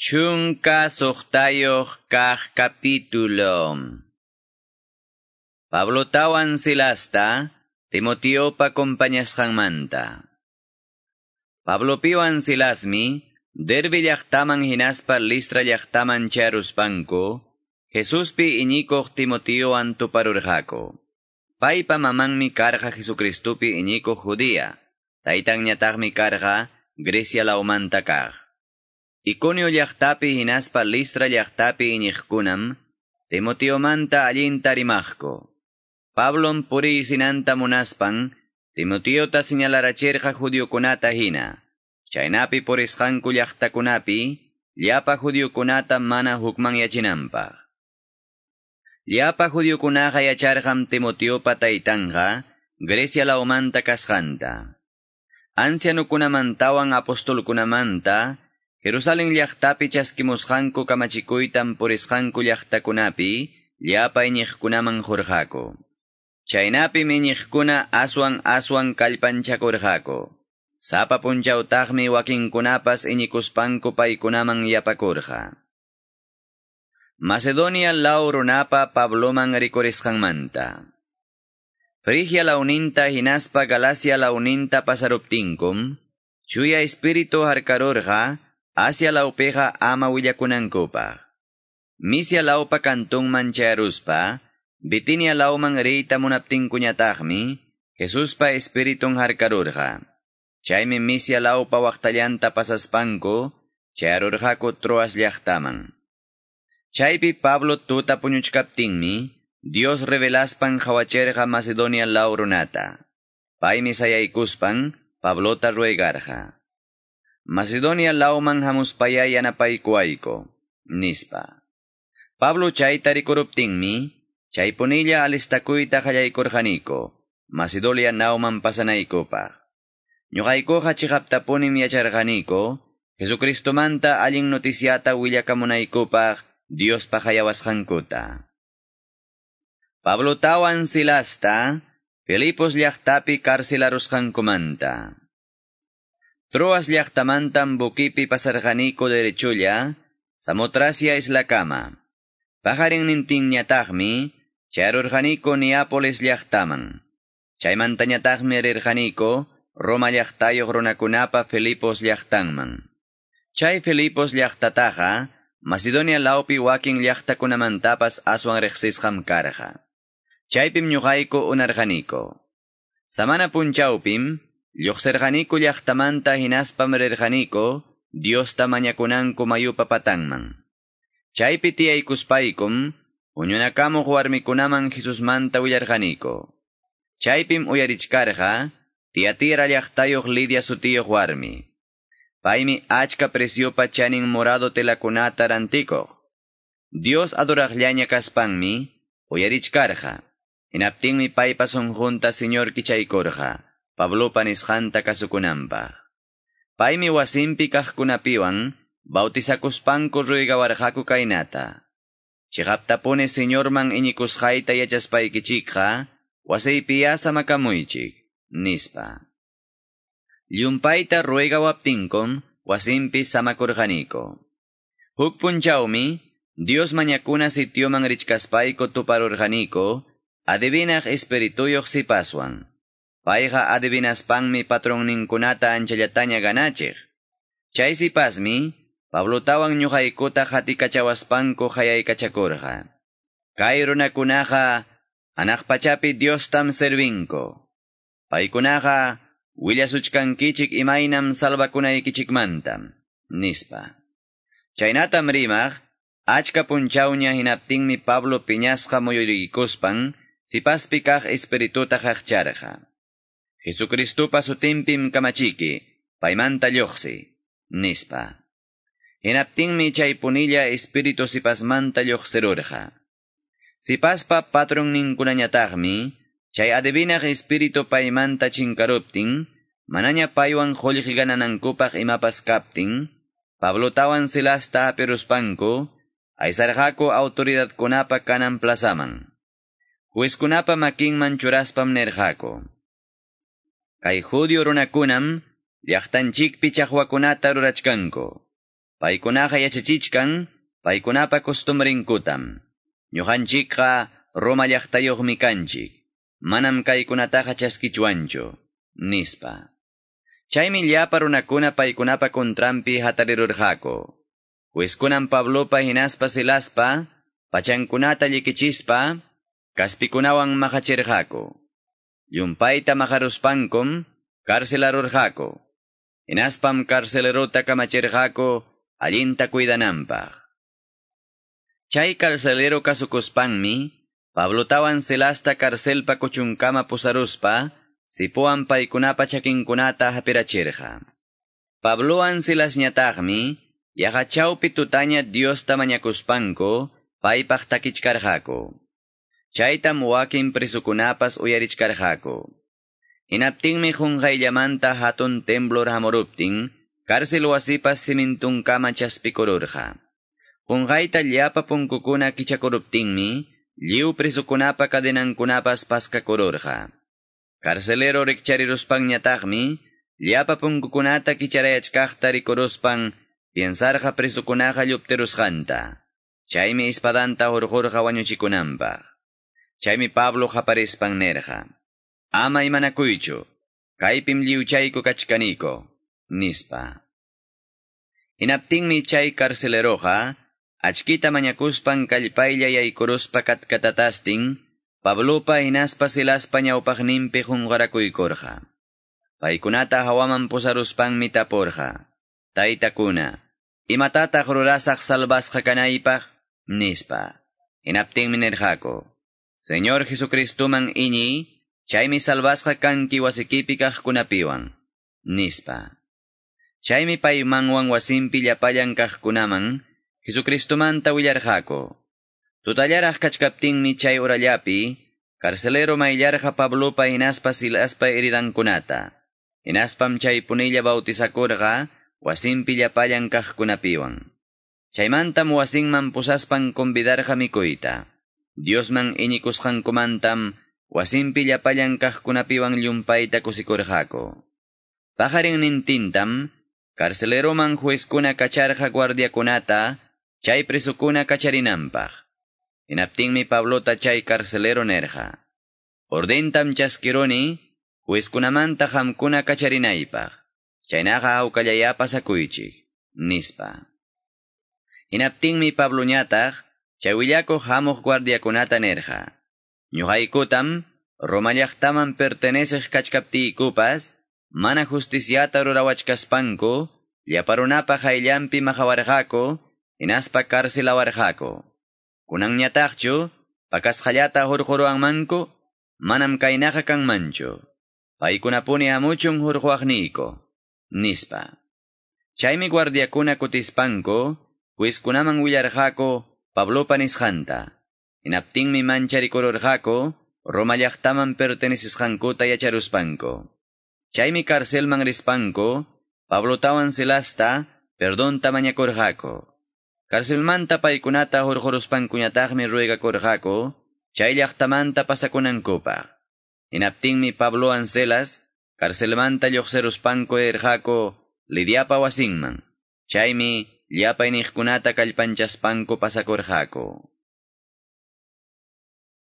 Chunka suqtayoq kaq capítulo. Pablo tawan silasta, Timotiopa compañasqanmanta. Pablo piwan silasmi, derbi llaqtaman hinaspa listra llaqtaman charuspanko, Jesuspi iñikoq Timotiowan tuparurqaku. Paypa mamanmi karqa Jesucristupi iñikoq judía, taytan ñataqmi karqa Grecia laumanta kaq. Iconio llaqtapi hinaspa Listra llaqtapi iñiqkunam, Timoteomanta allinta rimaqku. Pablon puri sinanta munaspan, Timoteota señalarachirqa judiokunata hina. Chaynapi purisqanku llaqtakunapi, llapa judiokunata mana hukman yachinanpaq. Llapa judiokunaqa yacharqam Timoteopa taytanqa, Grecia laumanta kasqanta. Ancianukunamantawan apostolkunamanta, Jerusalén llaqtapi chaskimusqanku kamachikuytan purisqanku llaqtakunapi, llapa iñiqkunaman hurqaku. Chaynapi miñiqkuna aswan aswan kallpanchakurqaku. Sapa punchawtaqmi wakinkunapas iñikuspanku paykunaman yapakurqa. Macedonia law runapa Pabloman. Frigia launinta hinaspa Galacia launinta pasaruptinkum, chuya espíritu harkarurqa, Hacia laopeja ama huillakunankupa. Misia laupa kantong mancheruspa, bitinia lauman reita munaptin kunyatagmi, Jesuspa espiritun harkarurja. Chaymi misia laupa waktallanta pasaspanko, charurjako troas llaktaman. Chaypi Pablo tuta puñuchkaptinmi, Dios revelaspan jawacherja Macedonia laurunata. Paimi sayaykuspan, Pablota ruegarja. Macedonia lauman hamuspaya yanapaykuayko, nispa. Pablo chayta rikuruptinmi, chaypunilla alistakuyta qallaykurqaniko, Macedonia nauman pasanaykupaq. Ñuqaykuqa chiqaptapunim yacharqaniko, Jesucristomanta allin noticiata willakamunaykupaq Diospa hayawasqankuta. Pablo tawan silasta, Filipos llaqtapi karcelarusqankumanta. Troas llaqtamantan bukipi pasarqaniku derechulla, Samotracia isla kama. Pajarin nintinñataqmi, charurqaniku Neápolis llaqtaman. Chaymantañataqmi rirqaniku, Roma llaqtayoq runakunapa Filipos llaqtanman. Chay Filipos llaqtataqa, Macedonia laupi wakin llaqtakunamantapas aswan riqsisqam karqa. Chaypim ñuqayku unarqaniku. Samana punchawpim, Lluqsirqaniku llaqtamanta hinaspam rirqaniku, Diosta mañakunanku mayupa patanman. Chaypi tiyaykuspaykum, puñunakamuq warmikunaman Jesusmanta willarqaniku. Chaypim uyarichkarqa, Tiatira llaqtayuq Lidia sutiyuq warmi. Paymi achka presiopa chanin morado telakunata rantikuq. Dios adoraqllaña kaspanmi, uyarichkarqa. Hinaptinmi paypa sunjunta Señor kichaykurqa. Pablo panisqanta kasukunanpaq. Paymi wasimpi kaqkunapiwan, bautizakuspanku ruygawarqaku kaynata. Chiqaptapuni Señorman iñikusqayta yachaspaykichikqa, wasaypiya samakamuychik, nispa. Llumpayta ruygawaptinkum, wasimpi samakurqaniku. Huk punchawmi, Dios mañakuna sitioman richkaspayku tuparurqaniku, adivinaq espirituyuq sipaswan. Payqa adivinaspanmi patronninkunata anchallataña ganachiq. Chay sipasmi, Pablotawan ñuqaykuta hatikachawaspanku hayaykachakurqa. Kay runakunaqa anaqpachapi Diostam servinko. Paykunaqa willasuchkankichik imaynam salvakunaykichikmantam, nispa. Chaynatam rimaq, achka punchawña hinaptinmi Pablo piñasqa muyurikuspan, sipaspi kaq espirituta haqcharqa. Jesucristupa sutimpim kamachiki, paymanta lluqsi, nispa. Hinaptinmi chay punilla espiritu sipasmanta lluqsirurqa. Sipaspa patron ninkunañataqmi, chay adivinaq espiritu paymanta chinkaruptin, manaña paywan qullqigananankupaq imapas kaptin, Pablotawan silasta apiruspanku, aysarqaku autoridadkunapa kanan plazaman. Juizkunapa makinman churaspam nerqaku. Kay judio runakunam, llaqtanchikpi chaqwakunata rurachkanku. Paykunaqa yachachichkan, paykunapa kustumbrinkutam. Ñuqanchikqa Roma llaqtayuqmi kanchik. Manam kaykunataqa chaskichwanchu, nispa. Chaymi llapa runakuna paykunapa kontrampi hatarirurqaku. Juezkunan Pablopa hinaspa silaspa, pachankunata llikichispa, kaspikunawan mahachirqaku. Yumpayta maharuspankum, karcelarurqaku. Hinaspam karcelerota kamachirqaku, allinta cuidananpaq. Chay carcelero kasukuspanmi, Pablotawan silasta karcelpa kuchunkama pusaruspa, sipuan paykunapa chakinkunata hapirachirqa. Pabloan silasñataqmi, yahachawpi tutaña Dios tamañakuspanko, paypaq takichkarqaku. Chaytam wakin prisukunapas uyarichkarqaku. Hinaptinmi junqayllamanta hatun temblor hamuruptin, karcel wasipas simintunkama chaspikururqa. Junqayta llapa punkukuna kichakuruptinmi, Liu prisukunapa kadenankunapas paskakururqa. Carcelero rikchariruspan ñataqmi, llapa punkukunata kicharayachkaqta rikuruspan, piensarqa prisukunaqa lluptirusqanta. Chaymi ispadanta hurqurqa wañuchikunanpaq. Chaymi Pablo qaparispan nerqa. Ama imanakuychu, kaypim liuchayku kachkaniko, nispa. Hinaptinmi chay carceleroqa, Achkita mañakuspan kallpaylla yaykuruspa katkatatastin, Pablopa hinaspa silaspa ñawpaqninpi hunqarakuykurqa. Paykunata hawaman pusaruspanmi tapurqa. Taytakuna, imatataq rurasaq salvasqa kanaypaq, nispa. Hinaptinmi nirqaku. Señor Jesucristuman iñi, chaymi salvasqa kanki wasikipi kaqkunapiwan, nispa. Chaymi paymanwan wasimpi llapallan kaqkunaman, Jesucristumanta willarqaku. Tutallaraq kachkaptinmi chay urallapi, carcelero mayllarqa Pablopa hinaspa silaspa heridankunata. Hinaspam chay punilla bautizakurqa, wasimpi llapallan kaqkunapiwan. Chaymantam wasinman pusaspan convidarqa mikuyta. Diosman iñikusqankumantam, wasimpi llapallan kaqkunapiwan llumpayta kusikurqaku. Pajarin nintintam, carceleroman juezkuna kacharqa guardiakunata, Chay presukuna kacharinampaq. Hinaptinmi Pablota chay carcelero nerja. Ordentam chaskironi, hueskunamanta hamkuna kacharinaypaq. Chaynaqa hawkallayapa sakuychik, nispa. Hinaptinmi Pabloñataq, chawillako hamuq guardiakunata nerja. Ñuhaykutam, Roma llaqtaman pertenecej kachkaptiykupas, mana justiciata rurawachkaspanku, llaparunapa hayllampi mahawarqaku, Inaspa karsilawarqaku. Kunan ñataqchu, pakasqallata hurquruwanmanku, manam kaynaqa kanmanchu. Paykunapuni amuchun hurquaqniyku, nispa. Chaymi guardiakuna kutispanku, kuiskunaman willarqaku, Pablopa nisqanta. Inaptinmi mancharikururqaku, Roma llaqtaman pertenecisqankuta yacharuspanku. Chaymi karcelman rispanku, Pablotawan silasta, perdonta mañakurqaku. Karcelmanta paykunata hurquruspankuñataqmi ruegakurqaku, chay llaqtamanta pasakunankupaq. Hinaptinmi Pablo Ancelas, karcelmanta lluqseruspanku erqaku, lidiapa wasinman. Chaymi, llapa iniqkunata kallpanchaspanku pasakurqaku.